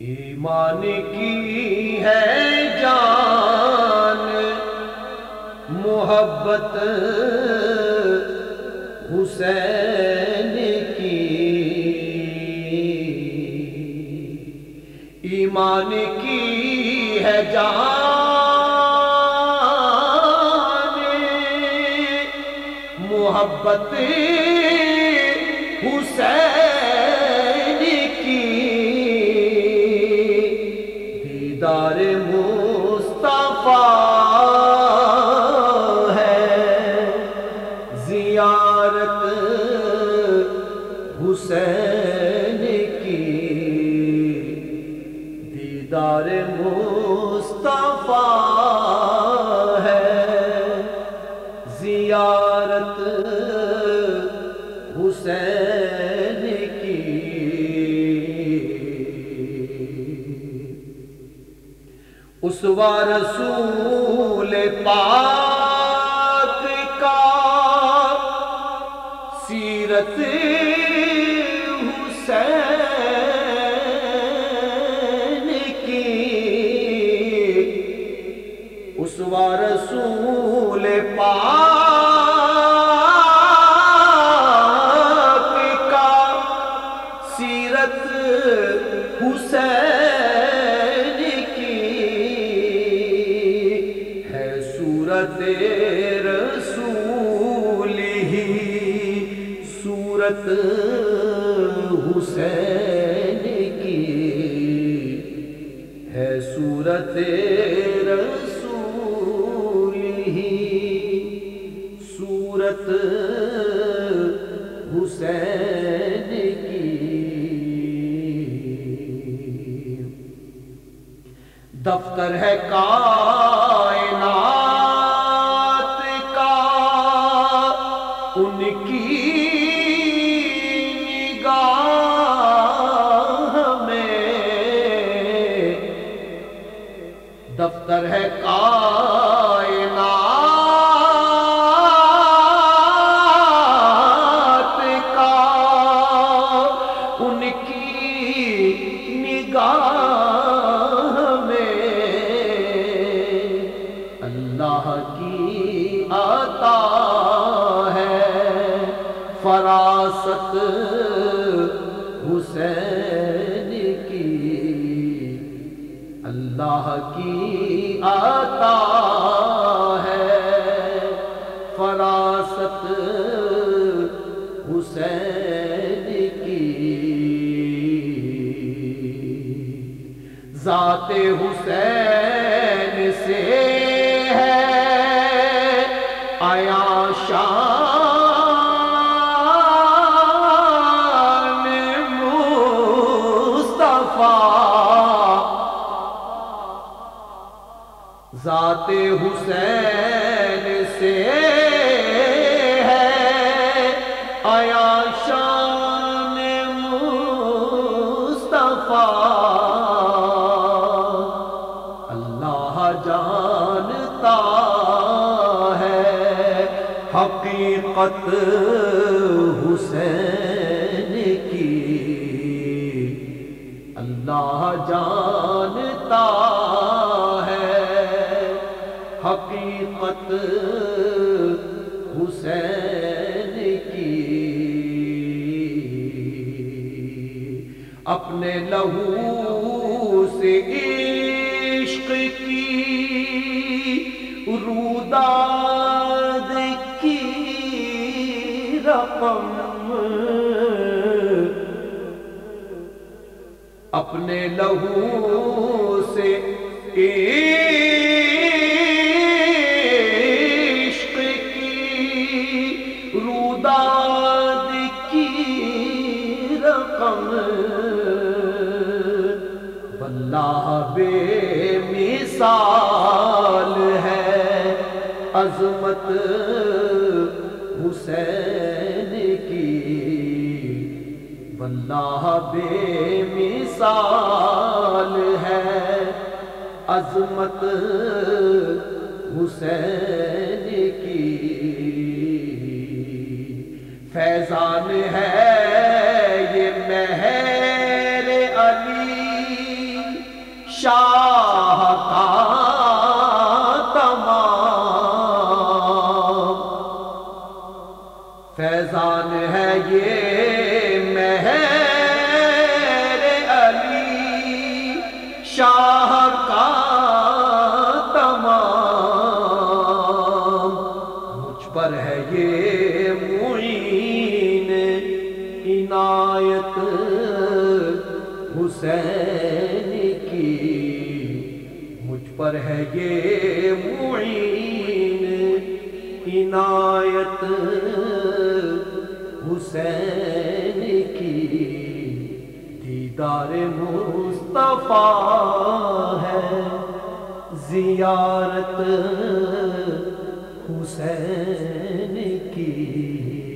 ایمان کی ہے جان محبت حسین کی۔ ایمان کی ہے جان محبت حسین دیدار مصطفیٰ ہے۔ زیارت حسین کی۔ دیدار مصطفیٰ اس رسول پاک کا۔ سیرت حسین کی۔ اس رسول پاک کا۔ سیرت حسین صورت حسین کی ہے صورت رسول ہی۔ صورت حسین کی۔ دفتر ہے کائنات دفتر ہے کائنات کا۔ ان کی نگاہ میں اللہ کی عطا ہے۔ فراست حسین اللہ کی آتا ہے۔ فراست حسین کی۔ ذات حسین سے ہے۔ آیا ذات حسین سے ہے۔ آیا شان مصطفیٰ۔ اللہ جانتا ہے۔ حقیقت حسین کی۔ اللہ جانتا حقیقت حسین کی۔ اپنے لہو سے عشق کی، روداد کی رقم۔ اپنے لہو سے عشق واللہ بے مثال ہے۔ عظمت حسین کی۔ واللہ بے مثال ہے۔ عظمت حسین کی۔ فیضان ہے۔ شاہ کا تمام۔ مجھ پر ہے یہ معین عنایت حسین کی۔ مجھ پر ہے یہ معین عنایت حسین کی۔ دیدار مصطفیٰ ہے۔ زیارت حسین کی۔